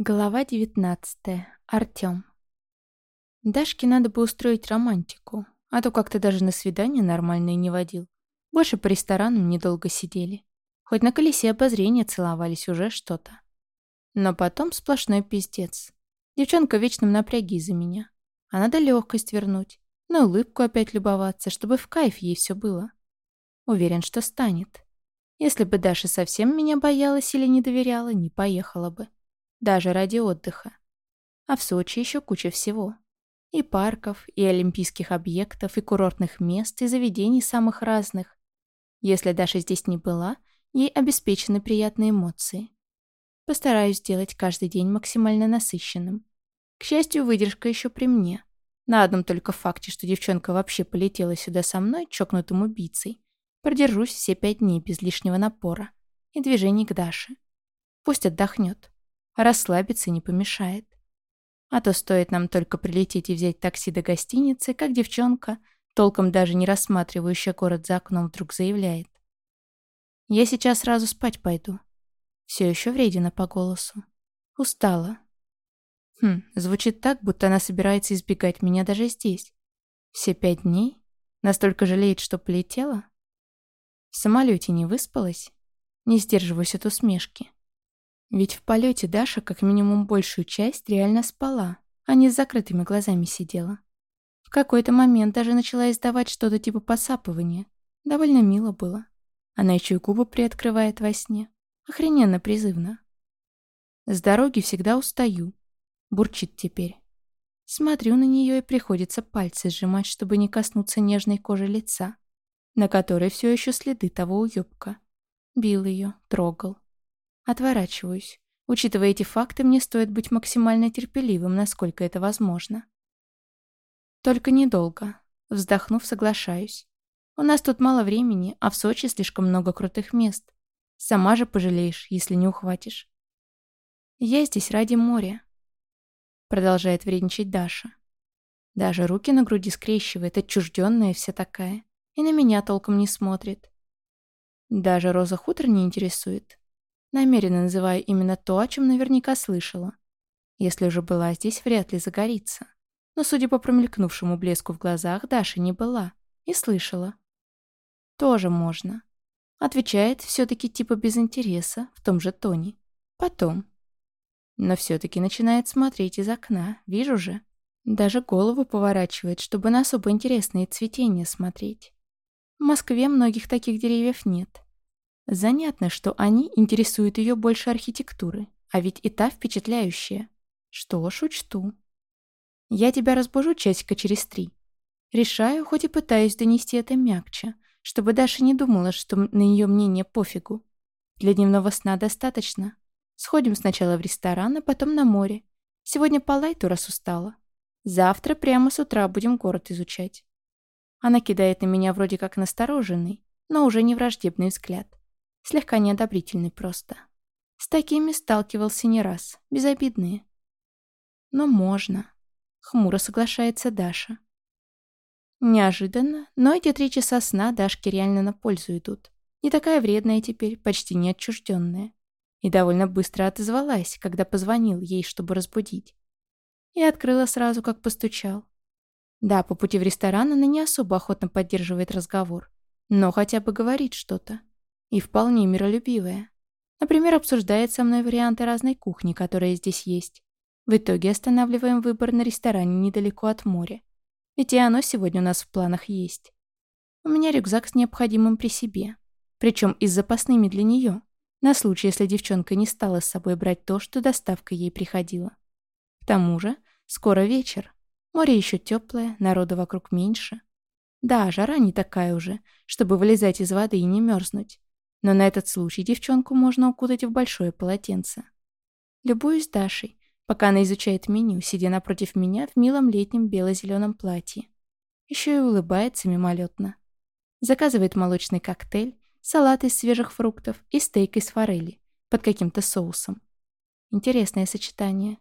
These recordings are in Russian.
Глава 19. Артём. Дашке надо бы устроить романтику, а то как-то даже на свидание нормальное не водил. Больше по ресторанам недолго сидели. Хоть на колесе обозрения целовались уже что-то. Но потом сплошной пиздец. Девчонка в вечном напряге из-за меня. А надо легкость вернуть, на улыбку опять любоваться, чтобы в кайф ей все было. Уверен, что станет. Если бы Даша совсем меня боялась или не доверяла, не поехала бы даже ради отдыха. А в Сочи еще куча всего. И парков, и олимпийских объектов, и курортных мест, и заведений самых разных. Если Даша здесь не была, ей обеспечены приятные эмоции. Постараюсь сделать каждый день максимально насыщенным. К счастью, выдержка еще при мне. На одном только факте, что девчонка вообще полетела сюда со мной, чокнутым убийцей, продержусь все пять дней без лишнего напора и движений к Даше. Пусть отдохнет. Расслабиться не помешает. А то стоит нам только прилететь и взять такси до гостиницы, как девчонка, толком даже не рассматривающая город за окном, вдруг заявляет. «Я сейчас сразу спать пойду». Все еще вредина по голосу. Устала. Хм, звучит так, будто она собирается избегать меня даже здесь. Все пять дней? Настолько жалеет, что полетела? В самолете не выспалась? Не сдерживаюсь от усмешки. Ведь в полете Даша как минимум большую часть реально спала, а не с закрытыми глазами сидела. В какой-то момент даже начала издавать что-то типа посапывания. Довольно мило было. Она еще и губы приоткрывает во сне. Охрененно призывно. С дороги всегда устаю. Бурчит теперь. Смотрю на нее и приходится пальцы сжимать, чтобы не коснуться нежной кожи лица, на которой все еще следы того уебка. Бил ее, трогал, Отворачиваюсь. Учитывая эти факты, мне стоит быть максимально терпеливым, насколько это возможно. Только недолго. Вздохнув, соглашаюсь. У нас тут мало времени, а в Сочи слишком много крутых мест. Сама же пожалеешь, если не ухватишь. Я здесь ради моря. Продолжает вредничать Даша. Даже руки на груди скрещивает, отчужденная вся такая. И на меня толком не смотрит. Даже Роза Хутор не интересует. Намеренно называю именно то, о чем наверняка слышала. Если уже была здесь, вряд ли загорится. Но, судя по промелькнувшему блеску в глазах, Даша не была. И слышала. Тоже можно. Отвечает все-таки типа без интереса, в том же тоне. Потом. Но все-таки начинает смотреть из окна, вижу же. Даже голову поворачивает, чтобы на особо интересные цветения смотреть. В Москве многих таких деревьев нет. Занятно, что они интересуют ее больше архитектуры, а ведь и та впечатляющая. Что ж, учту. Я тебя разбужу часика через три. Решаю, хоть и пытаюсь донести это мягче, чтобы Даша не думала, что на нее мнение пофигу. Для дневного сна достаточно. Сходим сначала в ресторан, а потом на море. Сегодня по лайту, раз устала. Завтра прямо с утра будем город изучать. Она кидает на меня вроде как настороженный, но уже не враждебный взгляд. Слегка неодобрительный просто. С такими сталкивался не раз, безобидные. Но можно. Хмуро соглашается Даша. Неожиданно, но эти три часа сна Дашке реально на пользу идут. Не такая вредная теперь, почти не отчужденная. И довольно быстро отозвалась, когда позвонил ей, чтобы разбудить. И открыла сразу, как постучал. Да, по пути в ресторан она не особо охотно поддерживает разговор, но хотя бы говорит что-то. И вполне миролюбивая. Например, обсуждает со мной варианты разной кухни, которые здесь есть. В итоге останавливаем выбор на ресторане недалеко от моря. Ведь и оно сегодня у нас в планах есть. У меня рюкзак с необходимым при себе. Причем и с запасными для нее. На случай, если девчонка не стала с собой брать то, что доставка ей приходила. К тому же, скоро вечер. Море еще теплое, народа вокруг меньше. Да, жара не такая уже, чтобы вылезать из воды и не мерзнуть. Но на этот случай девчонку можно укутать в большое полотенце. Любуюсь Дашей, пока она изучает меню, сидя напротив меня в милом летнем бело-зеленом платье. Еще и улыбается мимолетно. Заказывает молочный коктейль, салат из свежих фруктов и стейк из форели под каким-то соусом. Интересное сочетание.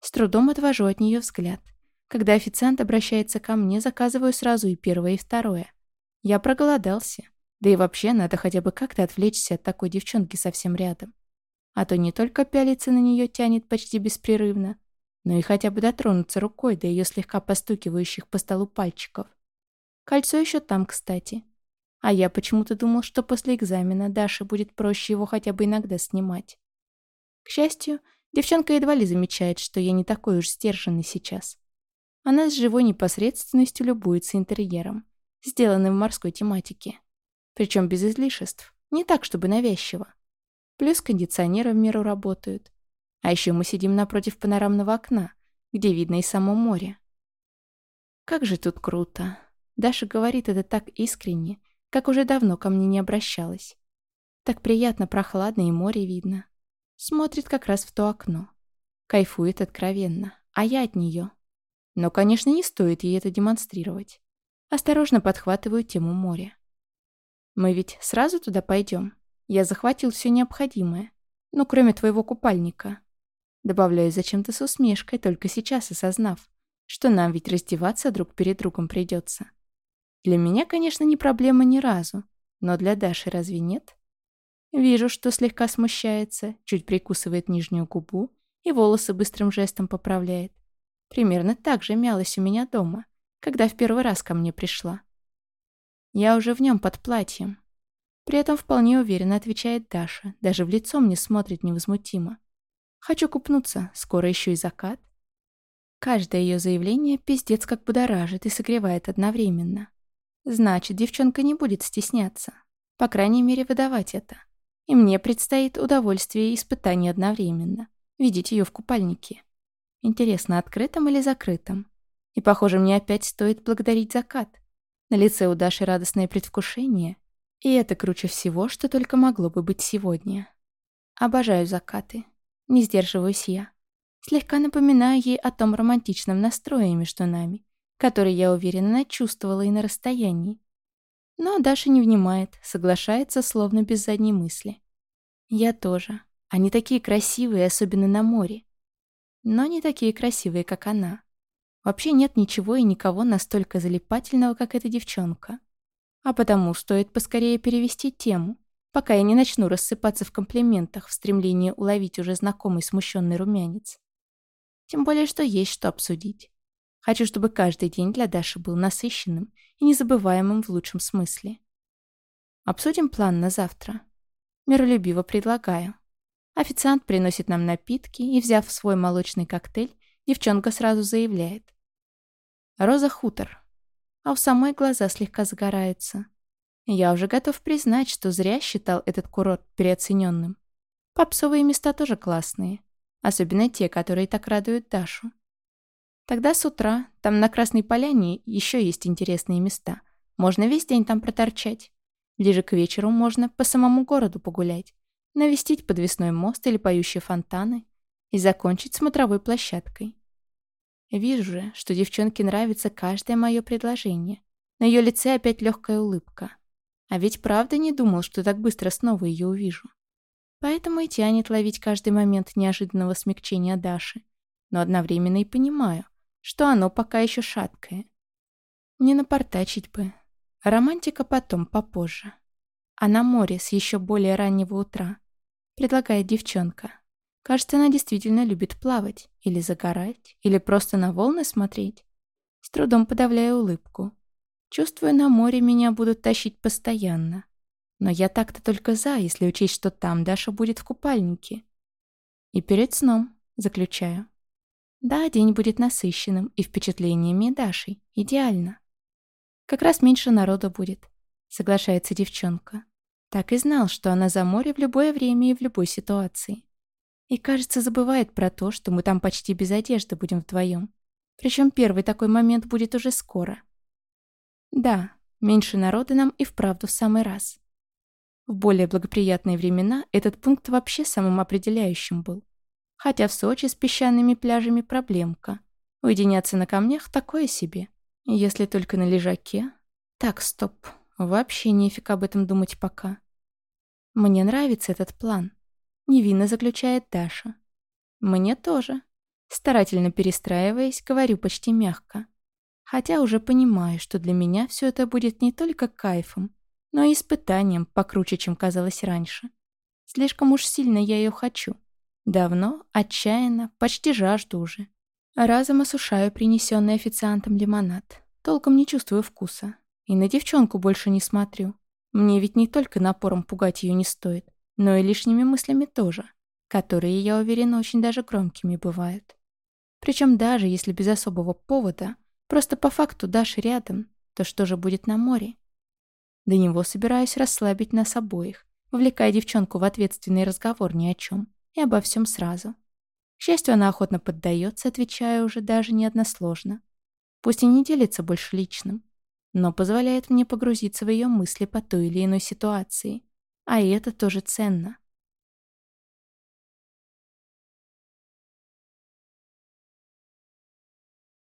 С трудом отвожу от нее взгляд. Когда официант обращается ко мне, заказываю сразу и первое, и второе. Я проголодался. Да и вообще надо хотя бы как-то отвлечься от такой девчонки совсем рядом. А то не только пялиться на нее тянет почти беспрерывно, но и хотя бы дотронуться рукой до ее слегка постукивающих по столу пальчиков. Кольцо еще там, кстати. А я почему-то думал, что после экзамена Даше будет проще его хотя бы иногда снимать. К счастью, девчонка едва ли замечает, что я не такой уж сдержанный сейчас. Она с живой непосредственностью любуется интерьером, сделанным в морской тематике. Причем без излишеств, не так, чтобы навязчиво. Плюс кондиционеры в меру работают. А еще мы сидим напротив панорамного окна, где видно и само море. Как же тут круто. Даша говорит это так искренне, как уже давно ко мне не обращалась. Так приятно, прохладно и море видно. Смотрит как раз в то окно. Кайфует откровенно, а я от нее. Но, конечно, не стоит ей это демонстрировать. Осторожно подхватываю тему моря. Мы ведь сразу туда пойдем. Я захватил все необходимое. Ну, кроме твоего купальника. Добавляю зачем-то с усмешкой, только сейчас осознав, что нам ведь раздеваться друг перед другом придется. Для меня, конечно, не проблема ни разу, но для Даши разве нет? Вижу, что слегка смущается, чуть прикусывает нижнюю губу и волосы быстрым жестом поправляет. Примерно так же мялась у меня дома, когда в первый раз ко мне пришла. Я уже в нем под платьем. При этом вполне уверенно отвечает Даша, даже в лицо мне смотрит невозмутимо. Хочу купнуться, скоро еще и закат. Каждое ее заявление пиздец как будоражит и согревает одновременно. Значит, девчонка не будет стесняться. По крайней мере, выдавать это. И мне предстоит удовольствие и испытание одновременно. Видеть ее в купальнике. Интересно, открытым или закрытым? И, похоже, мне опять стоит благодарить закат. На лице у Даши радостное предвкушение. И это круче всего, что только могло бы быть сегодня. Обожаю закаты. Не сдерживаюсь я. Слегка напоминаю ей о том романтичном настрое между нами который, я уверена, чувствовала и на расстоянии. Но Даша не внимает, соглашается, словно без задней мысли. Я тоже. Они такие красивые, особенно на море. Но не такие красивые, как она. Вообще нет ничего и никого настолько залипательного, как эта девчонка. А потому стоит поскорее перевести тему, пока я не начну рассыпаться в комплиментах в стремлении уловить уже знакомый смущенный румянец. Тем более, что есть что обсудить. Хочу, чтобы каждый день для Даши был насыщенным и незабываемым в лучшем смысле. Обсудим план на завтра. Миролюбиво предлагаю. Официант приносит нам напитки, и, взяв свой молочный коктейль, девчонка сразу заявляет. «Роза хутор». А у самой глаза слегка загораются. Я уже готов признать, что зря считал этот курорт переоцененным. Попсовые места тоже классные. Особенно те, которые так радуют Дашу. Тогда с утра, там на Красной Поляне еще есть интересные места. Можно весь день там проторчать. Ближе к вечеру можно по самому городу погулять, навестить подвесной мост или поющие фонтаны и закончить смотровой площадкой. Вижу же, что девчонке нравится каждое мое предложение. На ее лице опять легкая улыбка. А ведь правда не думал, что так быстро снова ее увижу. Поэтому и тянет ловить каждый момент неожиданного смягчения Даши. Но одновременно и понимаю, что оно пока еще шаткое. Не напортачить бы. Романтика потом, попозже. А на море с еще более раннего утра. Предлагает девчонка. Кажется, она действительно любит плавать, или загорать, или просто на волны смотреть. С трудом подавляю улыбку. Чувствую, на море меня будут тащить постоянно. Но я так-то только за, если учесть, что там Даша будет в купальнике. И перед сном, заключаю. Да, день будет насыщенным и впечатлениями Дашей. Идеально. Как раз меньше народа будет, соглашается девчонка. Так и знал, что она за море в любое время и в любой ситуации. И, кажется, забывает про то, что мы там почти без одежды будем вдвоем. Причем первый такой момент будет уже скоро. Да, меньше народа нам и вправду в самый раз. В более благоприятные времена этот пункт вообще самым определяющим был. Хотя в Сочи с песчаными пляжами проблемка. Уединяться на камнях такое себе. Если только на лежаке. Так, стоп. Вообще нефиг об этом думать пока. Мне нравится этот план. Невинно заключает Даша. Мне тоже. Старательно перестраиваясь, говорю почти мягко. Хотя уже понимаю, что для меня все это будет не только кайфом, но и испытанием покруче, чем казалось раньше. Слишком уж сильно я ее хочу. Давно, отчаянно, почти жажду уже. Разом осушаю принесенный официантом лимонад. Толком не чувствую вкуса. И на девчонку больше не смотрю. Мне ведь не только напором пугать ее не стоит, но и лишними мыслями тоже, которые, я уверена, очень даже громкими бывают. Причем даже если без особого повода, просто по факту Даша рядом, то что же будет на море? До него собираюсь расслабить нас обоих, вовлекая девчонку в ответственный разговор ни о чем и обо всем сразу. К счастью, она охотно поддается, отвечая уже даже не односложно. Пусть и не делится больше личным, но позволяет мне погрузиться в ее мысли по той или иной ситуации. А и это тоже ценно.